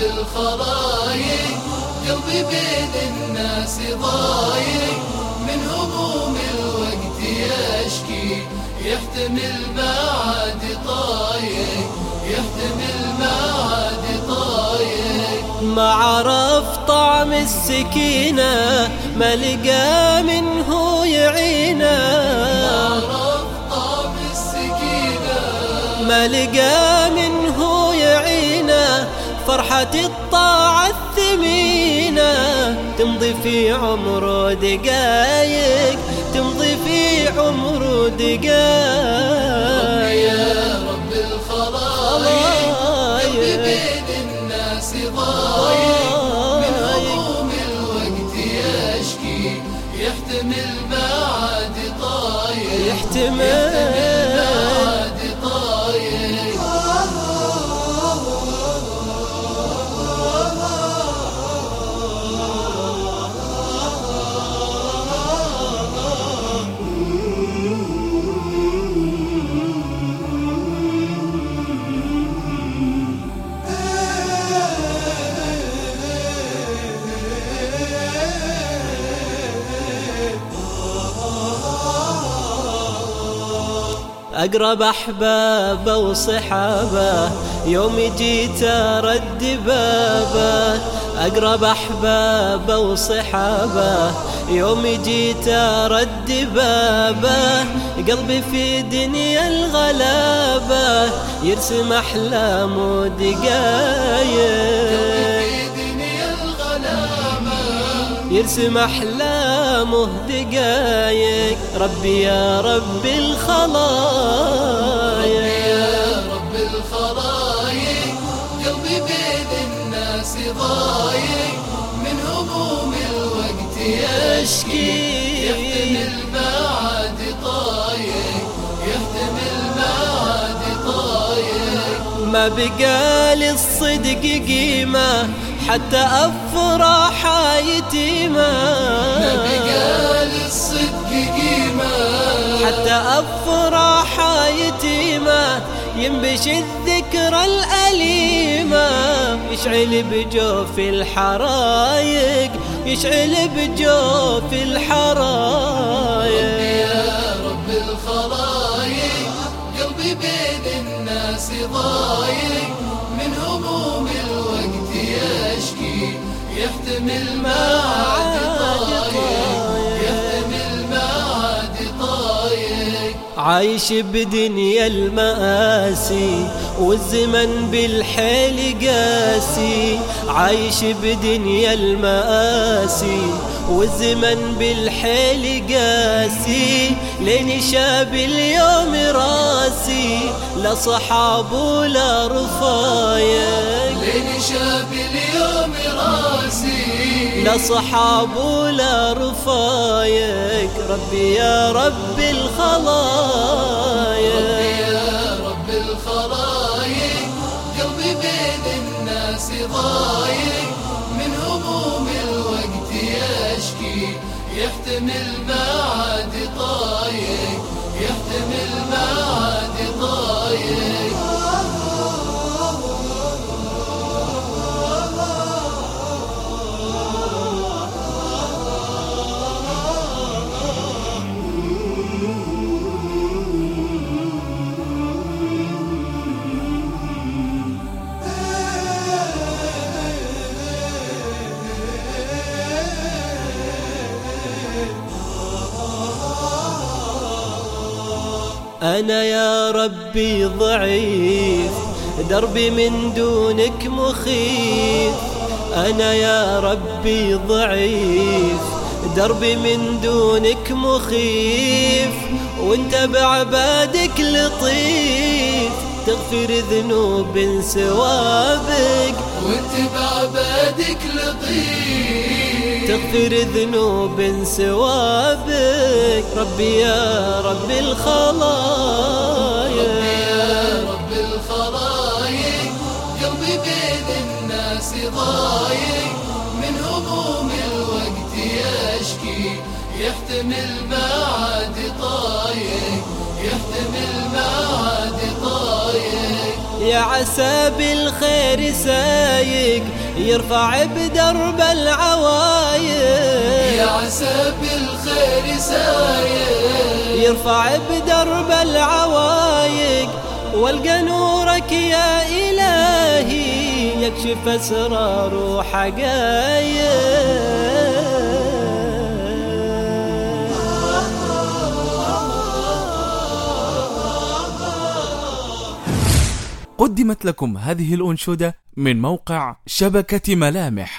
رب الخلايق قلبي بين الناس ضايق من هموم الوقت يشكي يحتمل ما عاد طايق يحتمل ما عاد طايق ما عرف طعم السكينة ما لقى منه يعينه. ما عرف طعم السكينة. ما لقى منه فرحة الطاعة الثمينة تمضي في عمره دقايق تمضي في عمره دقايق. يا رب الخلايق قلبي بين الناس ضايق من هموم الوقت يشكي يحتمل ما عاد طايق يحتمل أقرب أحبابه وصحابة يوم جيت أرد بابه أقرب أحبابه وصحابة يوم جيت أرد بابه قلبي في دنيا الغلابة يرسم أحلامه دقايق يرسم أحلامه دقايق. ربي يا رب الخلايق. يا رب الخلايق. قلبي بين الناس ضايق. من هموم الوقت يشكي. يحتمل ما عاد طايق. يحتمل ما عاد طايق. ما بقى للصدق قيمة. حتى أفرح يتيمة بقى للصدق قيمة. حتى أفرح يتيمة ينبش الذكرى الأليمة يشعل بجوف الحرايق. يشعل بجوف الحرايق. يا رب الخلايق قلبي بين الناس ضايق. من هموم الوقت يشكي يحتمل ما عاد يحتمل ما عاد عايش بدنيا المآسي والزمن بالحيل قاسي. عايش بدنيا المآسي والزمن بالحيل قاسي. لين شاب اليوم راسي لا صحاب ولا رفايق لين شاب اليوم راسي. لا صحاب ولا رفايق ربي يا رب الخلايق الناس ضايق من هموم الوقت يشكي يحتمل ما أنا يا ربي ضعيف دربي من دونك مخيف. أنا يا ربي ضعيف دربي من دونك مخيف. وانت بعبادك لطيف تغفر ذنوب سوابك وانت بعبادك لطيف. تغفر ذنوب سوابك. ربي يا رب الخلايق يا رب الخلايق قلبي بين الناس ضايق من هموم الوقت يشكي. يحتمل ما عاد طايق. يحتمل ما عاد طايق. يا عسى بالخير سايق. يرفع بدرب العوايق يا عسى بالخير سايق. يرفع بدرب العوايق والقى نورك يا إلهي يكشف أسرار وحقايق قدمت لكم هذه الأنشودة من موقع شبكة ملامح.